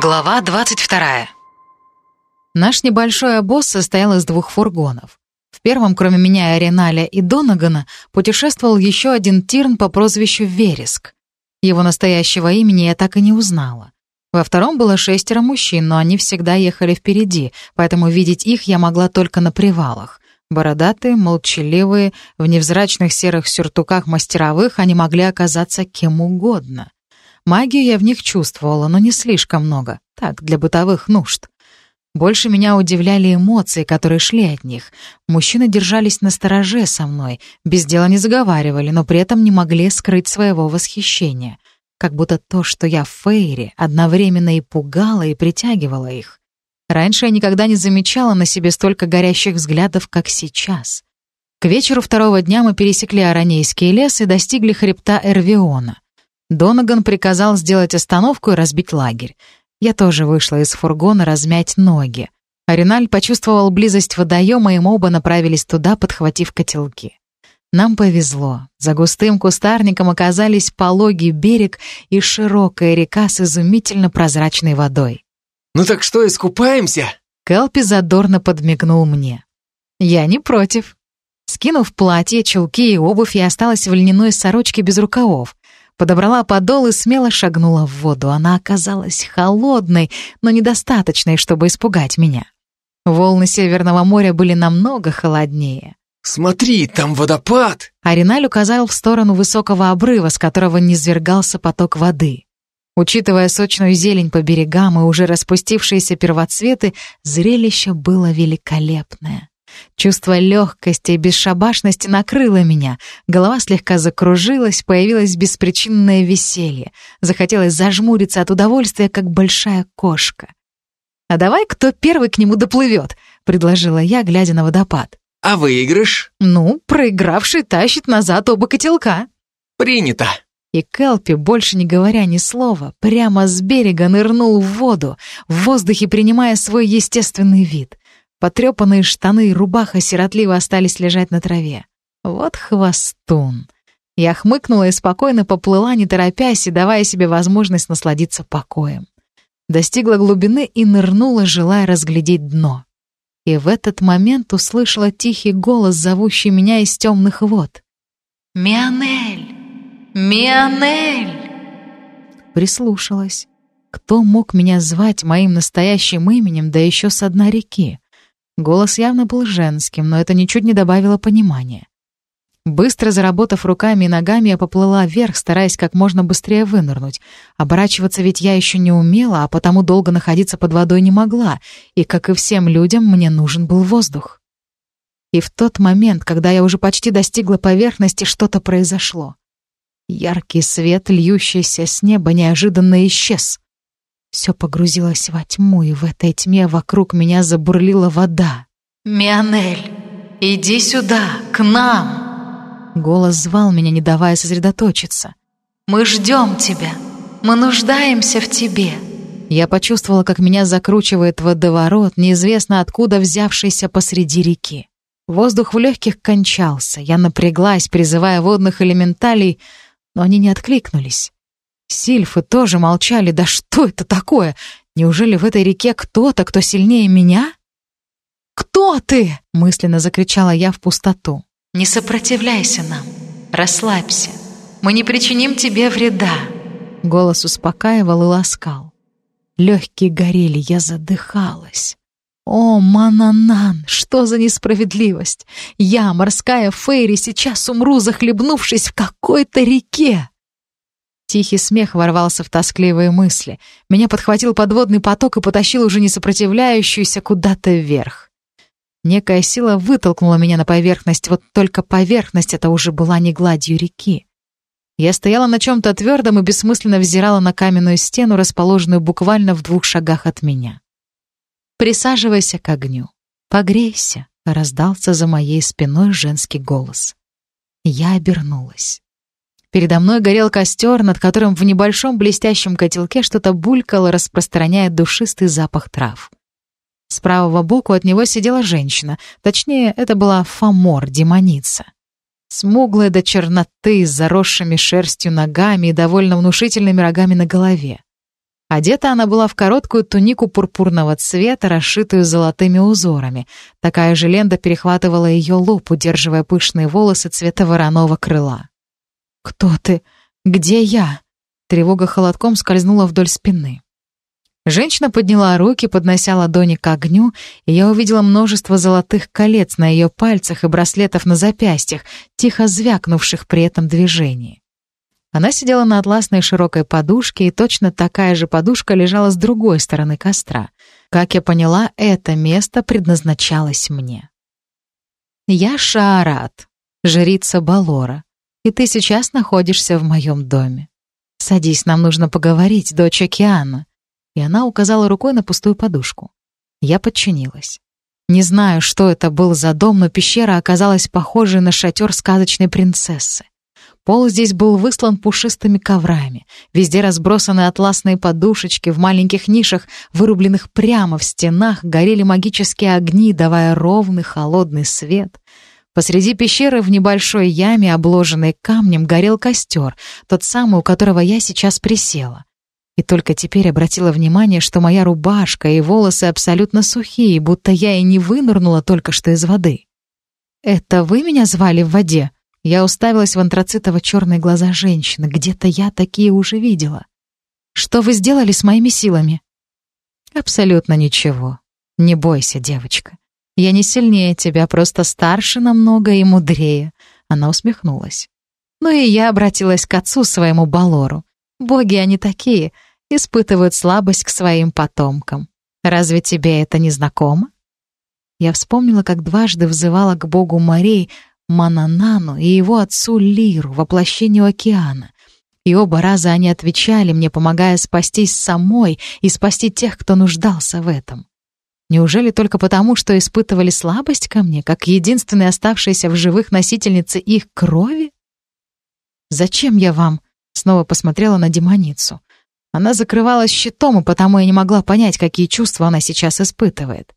Глава 22. Наш небольшой обоз состоял из двух фургонов. В первом, кроме меня, Ариналя и Донагана, путешествовал еще один Тирн по прозвищу Вереск. Его настоящего имени я так и не узнала. Во втором было шестеро мужчин, но они всегда ехали впереди, поэтому видеть их я могла только на привалах. Бородатые, молчаливые, в невзрачных серых сюртуках мастеровых они могли оказаться кем угодно. Магию я в них чувствовала, но не слишком много. Так, для бытовых нужд. Больше меня удивляли эмоции, которые шли от них. Мужчины держались на стороже со мной, без дела не заговаривали, но при этом не могли скрыть своего восхищения. Как будто то, что я в Фейре, одновременно и пугало, и притягивало их. Раньше я никогда не замечала на себе столько горящих взглядов, как сейчас. К вечеру второго дня мы пересекли Аранейский лес и достигли хребта Эрвиона. Донаган приказал сделать остановку и разбить лагерь. Я тоже вышла из фургона размять ноги. Ариналь почувствовал близость водоема, и мы оба направились туда, подхватив котелки. Нам повезло. За густым кустарником оказались пологий берег и широкая река с изумительно прозрачной водой. «Ну так что, искупаемся?» Келпи задорно подмигнул мне. «Я не против». Скинув платье, чулки и обувь, я осталась в льняной сорочке без рукавов. Подобрала подол и смело шагнула в воду. Она оказалась холодной, но недостаточной, чтобы испугать меня. Волны Северного моря были намного холоднее. «Смотри, там водопад!» Ариналь указал в сторону высокого обрыва, с которого низвергался поток воды. Учитывая сочную зелень по берегам и уже распустившиеся первоцветы, зрелище было великолепное. Чувство легкости и бесшабашности накрыло меня. Голова слегка закружилась, появилось беспричинное веселье. Захотелось зажмуриться от удовольствия, как большая кошка. «А давай кто первый к нему доплывет?» — предложила я, глядя на водопад. «А выигрыш?» «Ну, проигравший тащит назад оба котелка». «Принято». И Келпи, больше не говоря ни слова, прямо с берега нырнул в воду, в воздухе принимая свой естественный вид. Потрепанные штаны и рубаха сиротливо остались лежать на траве. Вот хвостун. Я хмыкнула и спокойно поплыла, не торопясь и давая себе возможность насладиться покоем. Достигла глубины и нырнула, желая разглядеть дно. И в этот момент услышала тихий голос, зовущий меня из темных вод. «Мионель! Мионель!» Прислушалась. Кто мог меня звать моим настоящим именем, да еще с дна реки? Голос явно был женским, но это ничуть не добавило понимания. Быстро заработав руками и ногами, я поплыла вверх, стараясь как можно быстрее вынырнуть. Оборачиваться ведь я еще не умела, а потому долго находиться под водой не могла, и, как и всем людям, мне нужен был воздух. И в тот момент, когда я уже почти достигла поверхности, что-то произошло. Яркий свет, льющийся с неба, неожиданно исчез. Все погрузилось во тьму, и в этой тьме вокруг меня забурлила вода. «Мионель, иди сюда, к нам!» Голос звал меня, не давая сосредоточиться. «Мы ждем тебя, мы нуждаемся в тебе!» Я почувствовала, как меня закручивает водоворот, неизвестно откуда взявшийся посреди реки. Воздух в легких кончался, я напряглась, призывая водных элементалей, но они не откликнулись. Сильфы тоже молчали. Да что это такое? Неужели в этой реке кто-то, кто сильнее меня? «Кто ты?» — мысленно закричала я в пустоту. «Не сопротивляйся нам. Расслабься. Мы не причиним тебе вреда». Голос успокаивал и ласкал. Легкие горели, я задыхалась. О, Мананан, что за несправедливость! Я, морская Фейри, сейчас умру, захлебнувшись в какой-то реке. Тихий смех ворвался в тоскливые мысли. Меня подхватил подводный поток и потащил уже не сопротивляющуюся куда-то вверх. Некая сила вытолкнула меня на поверхность, вот только поверхность это уже была не гладью реки. Я стояла на чем-то твердом и бессмысленно взирала на каменную стену, расположенную буквально в двух шагах от меня. «Присаживайся к огню. Погрейся», — раздался за моей спиной женский голос. Я обернулась. Передо мной горел костер, над которым в небольшом блестящем котелке что-то булькало, распространяя душистый запах трав. С правого боку от него сидела женщина, точнее, это была Фомор, демоница. Смуглая до черноты, с заросшими шерстью ногами и довольно внушительными рогами на голове. Одета она была в короткую тунику пурпурного цвета, расшитую золотыми узорами. Такая же лента перехватывала ее лоб, удерживая пышные волосы цвета вороного крыла. «Кто ты? Где я?» Тревога холодком скользнула вдоль спины. Женщина подняла руки, поднося ладони к огню, и я увидела множество золотых колец на ее пальцах и браслетов на запястьях, тихо звякнувших при этом движении. Она сидела на атласной широкой подушке, и точно такая же подушка лежала с другой стороны костра. Как я поняла, это место предназначалось мне. «Я Шаарат, жрица Балора, и ты сейчас находишься в моем доме. Садись, нам нужно поговорить, дочь океана». И она указала рукой на пустую подушку. Я подчинилась. Не знаю, что это был за дом, но пещера оказалась похожей на шатер сказочной принцессы. Пол здесь был выслан пушистыми коврами. Везде разбросаны атласные подушечки, в маленьких нишах, вырубленных прямо в стенах, горели магические огни, давая ровный холодный свет. Посреди пещеры в небольшой яме, обложенной камнем, горел костер, тот самый, у которого я сейчас присела. И только теперь обратила внимание, что моя рубашка и волосы абсолютно сухие, будто я и не вынырнула только что из воды. «Это вы меня звали в воде?» Я уставилась в антрацитово-черные глаза женщины. Где-то я такие уже видела. Что вы сделали с моими силами? Абсолютно ничего. Не бойся, девочка. Я не сильнее тебя, просто старше намного и мудрее. Она усмехнулась. Ну и я обратилась к отцу своему Балору. Боги они такие, испытывают слабость к своим потомкам. Разве тебе это не знакомо? Я вспомнила, как дважды взывала к богу морей, Мананану и его отцу Лиру, воплощению океана. И оба раза они отвечали мне, помогая спастись самой и спасти тех, кто нуждался в этом. Неужели только потому, что испытывали слабость ко мне, как единственной оставшейся в живых носительницы их крови? «Зачем я вам?» — снова посмотрела на демоницу. Она закрывалась щитом, и потому я не могла понять, какие чувства она сейчас испытывает.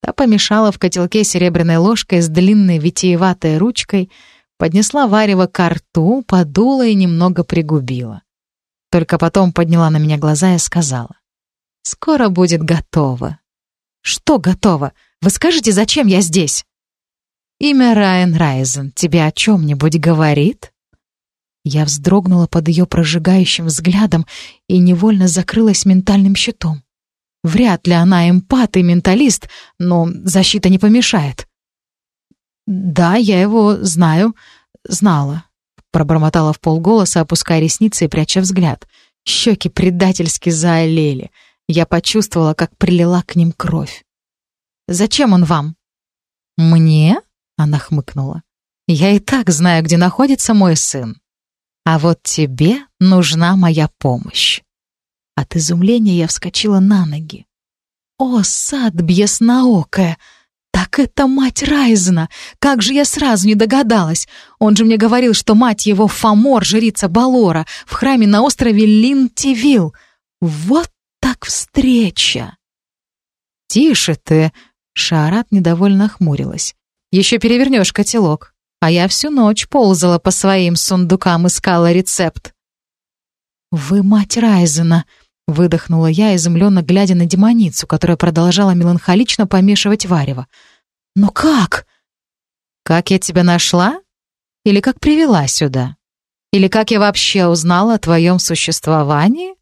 Та помешала в котелке серебряной ложкой с длинной витиеватой ручкой, поднесла варево к рту, подула и немного пригубила. Только потом подняла на меня глаза и сказала. «Скоро будет готово». «Что готово? Вы скажете, зачем я здесь?» «Имя Райан Райзен тебе о чем-нибудь говорит?» Я вздрогнула под ее прожигающим взглядом и невольно закрылась ментальным щитом. Вряд ли она эмпат и менталист, но защита не помешает. «Да, я его знаю. Знала», — пробормотала в полголоса, опуская ресницы и пряча взгляд. Щеки предательски заолели. Я почувствовала, как прилила к ним кровь. «Зачем он вам?» «Мне?» — она хмыкнула. «Я и так знаю, где находится мой сын. А вот тебе нужна моя помощь». От изумления я вскочила на ноги. «О, сад бьеснаокая! Так это мать Райзена! Как же я сразу не догадалась! Он же мне говорил, что мать его Фомор, жрица Балора, в храме на острове Лин-Тивил. Вот так встреча!» «Тише ты!» — Шарат недовольно хмурилась. «Еще перевернешь котелок, а я всю ночь ползала по своим сундукам, искала рецепт». «Вы мать Райзена!» Выдохнула я, изумленно глядя на демоницу, которая продолжала меланхолично помешивать варево. «Но как?» «Как я тебя нашла? Или как привела сюда? Или как я вообще узнала о твоем существовании?»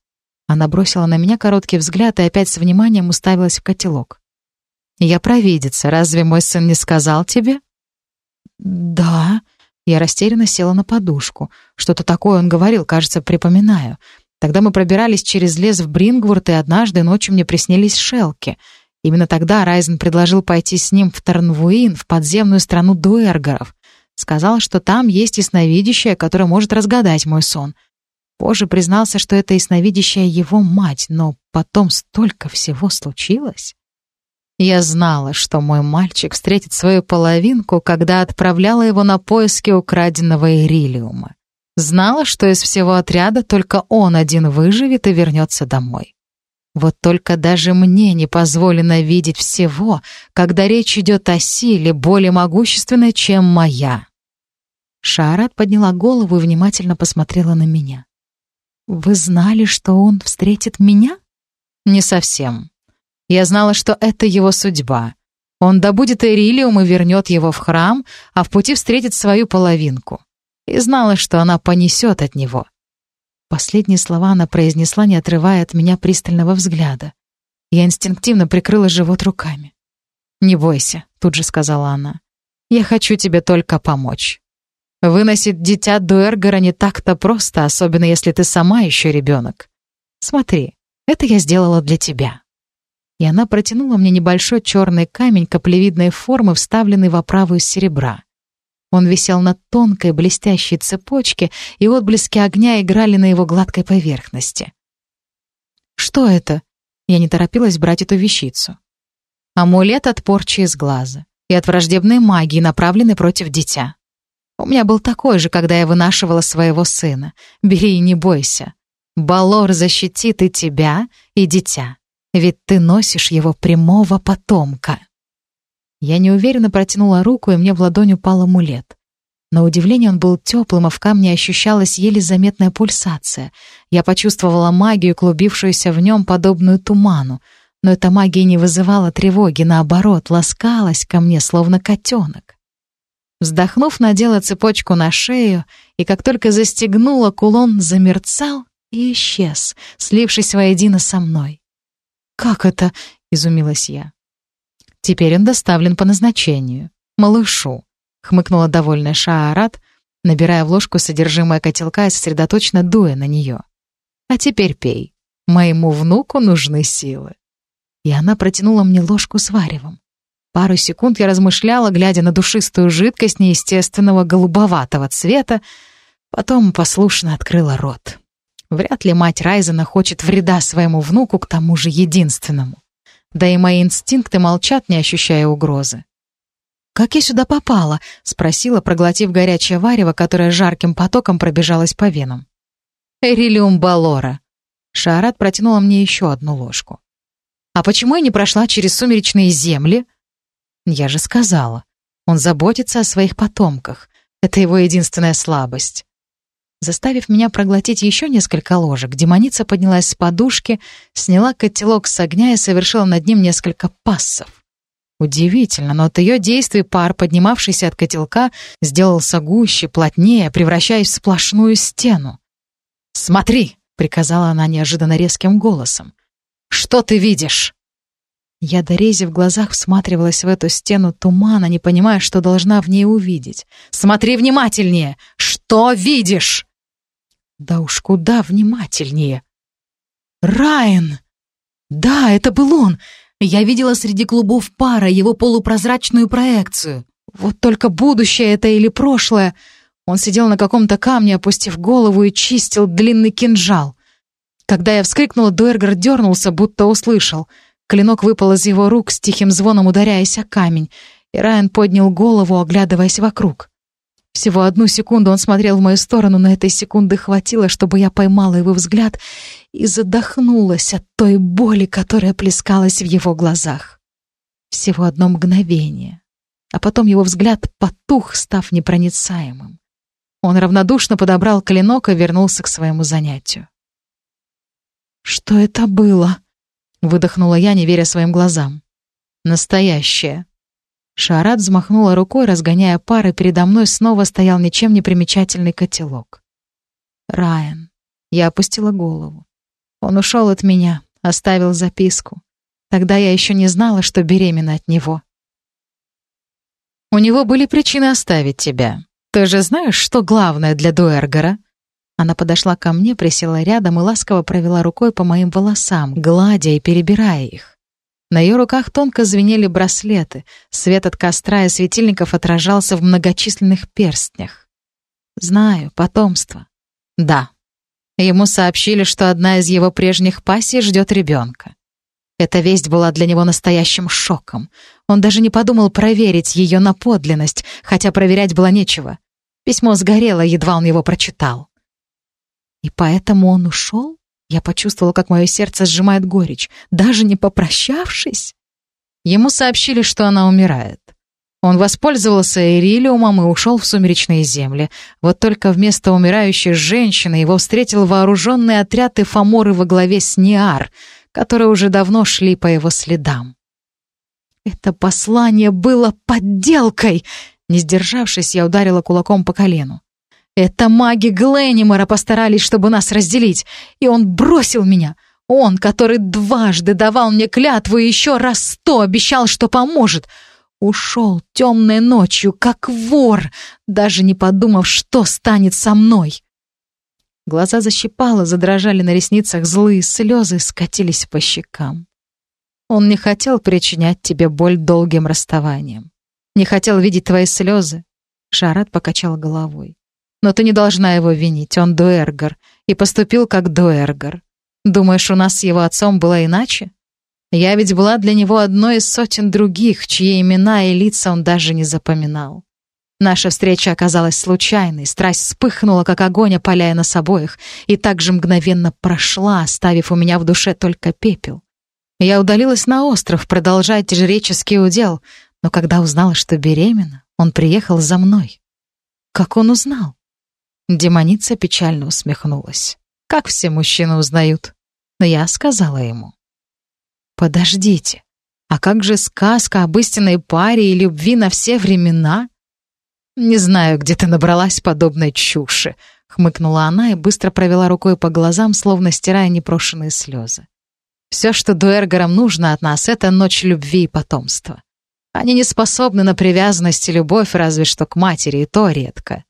Она бросила на меня короткий взгляд и опять с вниманием уставилась в котелок. «Я провидица. Разве мой сын не сказал тебе?» «Да». Я растерянно села на подушку. Что-то такое он говорил, кажется, припоминаю. Тогда мы пробирались через лес в Брингворт, и однажды ночью мне приснились шелки. Именно тогда Райзен предложил пойти с ним в Тарнвуин, в подземную страну дуэргоров. Сказал, что там есть ясновидящая, которая может разгадать мой сон. Позже признался, что это ясновидящая его мать, но потом столько всего случилось. Я знала, что мой мальчик встретит свою половинку, когда отправляла его на поиски украденного ирилиума. Знала, что из всего отряда только он один выживет и вернется домой. Вот только даже мне не позволено видеть всего, когда речь идет о силе, более могущественной, чем моя. Шарат подняла голову и внимательно посмотрела на меня. Вы знали, что он встретит меня? Не совсем. Я знала, что это его судьба. Он добудет Эрилиум и вернет его в храм, а в пути встретит свою половинку. И знала, что она понесет от него. Последние слова она произнесла, не отрывая от меня пристального взгляда. Я инстинктивно прикрыла живот руками. «Не бойся», — тут же сказала она. «Я хочу тебе только помочь. Выносить дитя Дуэргора не так-то просто, особенно если ты сама еще ребенок. Смотри, это я сделала для тебя». И она протянула мне небольшой черный камень каплевидной формы, вставленный в оправу из серебра. Он висел на тонкой блестящей цепочке, и отблески огня играли на его гладкой поверхности. «Что это?» Я не торопилась брать эту вещицу. Амулет от порчи из глаза и от враждебной магии, направленной против дитя. У меня был такой же, когда я вынашивала своего сына. Бери и не бойся. Балор защитит и тебя, и дитя. Ведь ты носишь его прямого потомка. Я неуверенно протянула руку, и мне в ладонь упал амулет. На удивление он был теплым, а в камне ощущалась еле заметная пульсация. Я почувствовала магию, клубившуюся в нем, подобную туману. Но эта магия не вызывала тревоги, наоборот, ласкалась ко мне, словно котенок. Вздохнув, надела цепочку на шею, и как только застегнула, кулон замерцал и исчез, слившись воедино со мной. «Как это?» — изумилась я. «Теперь он доставлен по назначению. Малышу», — хмыкнула довольная Шаарат, набирая в ложку содержимое котелка и сосредоточенно дуя на нее. «А теперь пей. Моему внуку нужны силы». И она протянула мне ложку с варевом. Пару секунд я размышляла, глядя на душистую жидкость неестественного голубоватого цвета, потом послушно открыла рот. Вряд ли мать Райзена хочет вреда своему внуку, к тому же единственному. Да и мои инстинкты молчат, не ощущая угрозы. «Как я сюда попала?» — спросила, проглотив горячее варево, которое жарким потоком пробежалось по венам. «Эрилиум Балора». Шарат протянула мне еще одну ложку. «А почему я не прошла через сумеречные земли?» «Я же сказала. Он заботится о своих потомках. Это его единственная слабость». Заставив меня проглотить еще несколько ложек, демоница поднялась с подушки, сняла котелок с огня и совершила над ним несколько пассов. Удивительно, но от ее действий пар, поднимавшийся от котелка, сделался гуще, плотнее, превращаясь в сплошную стену. «Смотри!» — приказала она неожиданно резким голосом. «Что ты видишь?» Я, дорези в глазах, всматривалась в эту стену тумана, не понимая, что должна в ней увидеть. «Смотри внимательнее! Что видишь?» «Да уж куда внимательнее!» «Райан!» «Да, это был он! Я видела среди клубов пара его полупрозрачную проекцию. Вот только будущее это или прошлое. Он сидел на каком-то камне, опустив голову и чистил длинный кинжал. Когда я вскрикнула, Дуэргар дернулся, будто услышал. Клинок выпал из его рук, с тихим звоном ударяясь о камень, и Райан поднял голову, оглядываясь вокруг. Всего одну секунду он смотрел в мою сторону, но этой секунды хватило, чтобы я поймала его взгляд и задохнулась от той боли, которая плескалась в его глазах. Всего одно мгновение. А потом его взгляд потух, став непроницаемым. Он равнодушно подобрал клинок и вернулся к своему занятию. «Что это было?» — выдохнула я, не веря своим глазам. «Настоящее», Шарат взмахнула рукой, разгоняя пары, передо мной снова стоял ничем не примечательный котелок. Райан. Я опустила голову. Он ушел от меня, оставил записку. Тогда я еще не знала, что беременна от него. У него были причины оставить тебя. Ты же знаешь, что главное для Дуэргора? Она подошла ко мне, присела рядом и ласково провела рукой по моим волосам, гладя и перебирая их. На ее руках тонко звенели браслеты. Свет от костра и светильников отражался в многочисленных перстнях. Знаю, потомство. Да. Ему сообщили, что одна из его прежних пассий ждет ребенка. Эта весть была для него настоящим шоком. Он даже не подумал проверить ее на подлинность, хотя проверять было нечего. Письмо сгорело, едва он его прочитал. И поэтому он ушел? Я почувствовала, как мое сердце сжимает горечь, даже не попрощавшись. Ему сообщили, что она умирает. Он воспользовался Ирилиумом и ушел в сумеречные земли. Вот только вместо умирающей женщины его встретил вооруженный отряд Эфаморы во главе с Ниар, которые уже давно шли по его следам. Это послание было подделкой! Не сдержавшись, я ударила кулаком по колену. Это маги Гленнимора постарались, чтобы нас разделить, и он бросил меня. Он, который дважды давал мне клятву и еще раз сто обещал, что поможет — Ушел темной ночью, как вор, даже не подумав, что станет со мной. Глаза защипало, задрожали на ресницах, злые слезы скатились по щекам. Он не хотел причинять тебе боль долгим расставанием. Не хотел видеть твои слезы. Шарат покачал головой. Но ты не должна его винить, он дуэргар, и поступил как дуэргар. Думаешь, у нас с его отцом было иначе? Я ведь была для него одной из сотен других, чьи имена и лица он даже не запоминал. Наша встреча оказалась случайной, страсть вспыхнула, как огонь, опаляя нас обоих, и так же мгновенно прошла, оставив у меня в душе только пепел. Я удалилась на остров продолжать жреческий удел, но когда узнала, что беременна, он приехал за мной. Как он узнал? Демоница печально усмехнулась. Как все мужчины узнают? Но я сказала ему. Подождите, а как же сказка об истинной паре и любви на все времена? Не знаю, где ты набралась подобной чуши, хмыкнула она и быстро провела рукой по глазам, словно стирая непрошенные слезы. Все, что дуэргарам нужно от нас, это ночь любви и потомства. Они не способны на привязанность и любовь, разве что к матери, и то редко.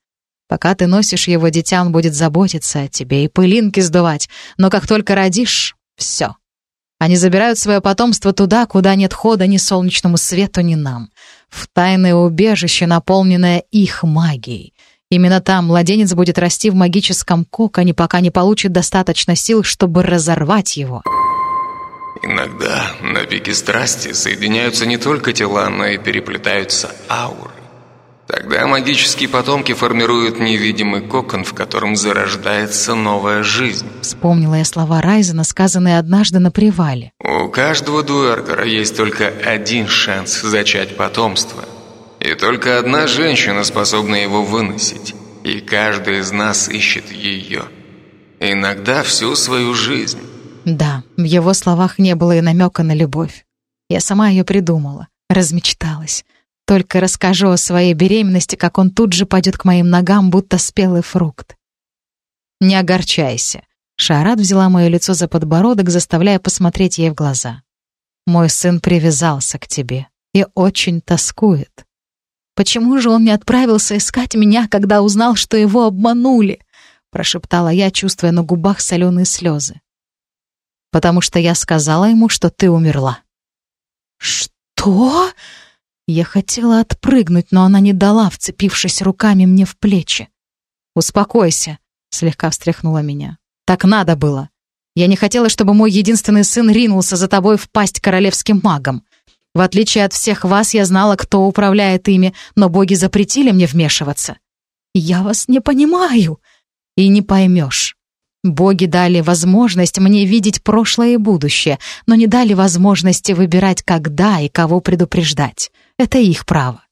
Пока ты носишь его дитя, он будет заботиться о тебе и пылинки сдувать, но как только родишь — все. Они забирают свое потомство туда, куда нет хода ни солнечному свету, ни нам. В тайное убежище, наполненное их магией. Именно там младенец будет расти в магическом коконе, пока не получит достаточно сил, чтобы разорвать его. Иногда на пике страсти соединяются не только тела, но и переплетаются ауры. Тогда магические потомки формируют невидимый кокон, в котором зарождается новая жизнь. Вспомнила я слова Райзена, сказанные однажды на привале. У каждого дуэргера есть только один шанс зачать потомство. И только одна женщина способна его выносить. И каждый из нас ищет ее. Иногда всю свою жизнь. Да, в его словах не было и намека на любовь. Я сама ее придумала, размечталась. Только расскажу о своей беременности, как он тут же пойдет к моим ногам, будто спелый фрукт. Не огорчайся. Шарат взяла мое лицо за подбородок, заставляя посмотреть ей в глаза. Мой сын привязался к тебе и очень тоскует. Почему же он не отправился искать меня, когда узнал, что его обманули? Прошептала я, чувствуя на губах соленые слезы. Потому что я сказала ему, что ты умерла. Что? Я хотела отпрыгнуть, но она не дала, вцепившись руками мне в плечи. «Успокойся», — слегка встряхнула меня. «Так надо было. Я не хотела, чтобы мой единственный сын ринулся за тобой в пасть королевским магом. В отличие от всех вас, я знала, кто управляет ими, но боги запретили мне вмешиваться. Я вас не понимаю. И не поймешь. Боги дали возможность мне видеть прошлое и будущее, но не дали возможности выбирать, когда и кого предупреждать. Это их право.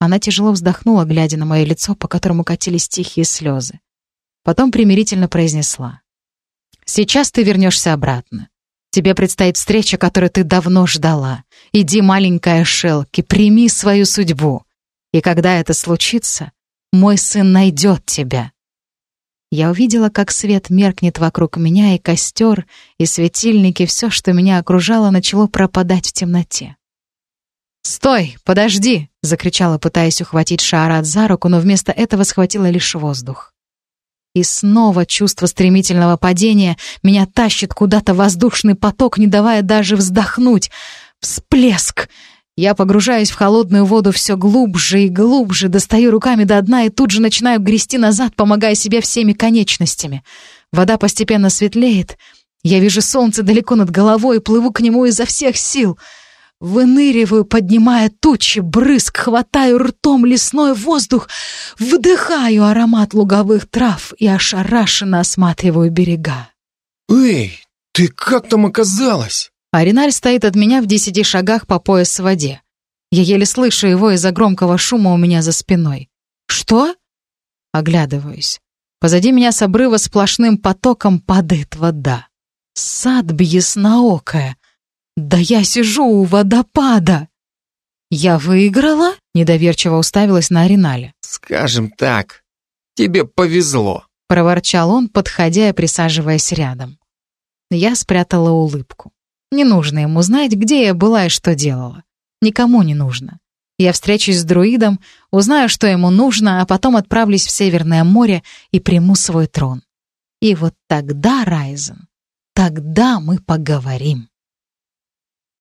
Она тяжело вздохнула, глядя на мое лицо, по которому катились тихие слезы. Потом примирительно произнесла. «Сейчас ты вернешься обратно. Тебе предстоит встреча, которую ты давно ждала. Иди, маленькая Шелки, прими свою судьбу. И когда это случится, мой сын найдет тебя». Я увидела, как свет меркнет вокруг меня, и костер, и светильники, все, что меня окружало, начало пропадать в темноте. «Стой! Подожди!» — закричала, пытаясь ухватить Шаарат за руку, но вместо этого схватила лишь воздух. И снова чувство стремительного падения меня тащит куда-то воздушный поток, не давая даже вздохнуть. Всплеск! Я погружаюсь в холодную воду все глубже и глубже, достаю руками до дна и тут же начинаю грести назад, помогая себе всеми конечностями. Вода постепенно светлеет. Я вижу солнце далеко над головой и плыву к нему изо всех сил — Выныриваю, поднимая тучи, брызг, хватаю ртом лесной воздух, вдыхаю аромат луговых трав и ошарашенно осматриваю берега. «Эй, ты как там оказалась?» Ариналь стоит от меня в десяти шагах по пояс в воде. Я еле слышу его из-за громкого шума у меня за спиной. «Что?» Оглядываюсь. Позади меня с обрыва сплошным потоком падает вода. Сад бьесноокая. Да я сижу у водопада. Я выиграла? Недоверчиво уставилась на Аринале. Скажем так, тебе повезло. Проворчал он, подходя и присаживаясь рядом. Я спрятала улыбку. Не нужно ему знать, где я была и что делала. Никому не нужно. Я встречусь с друидом, узнаю, что ему нужно, а потом отправлюсь в Северное море и приму свой трон. И вот тогда, Райзен, тогда мы поговорим.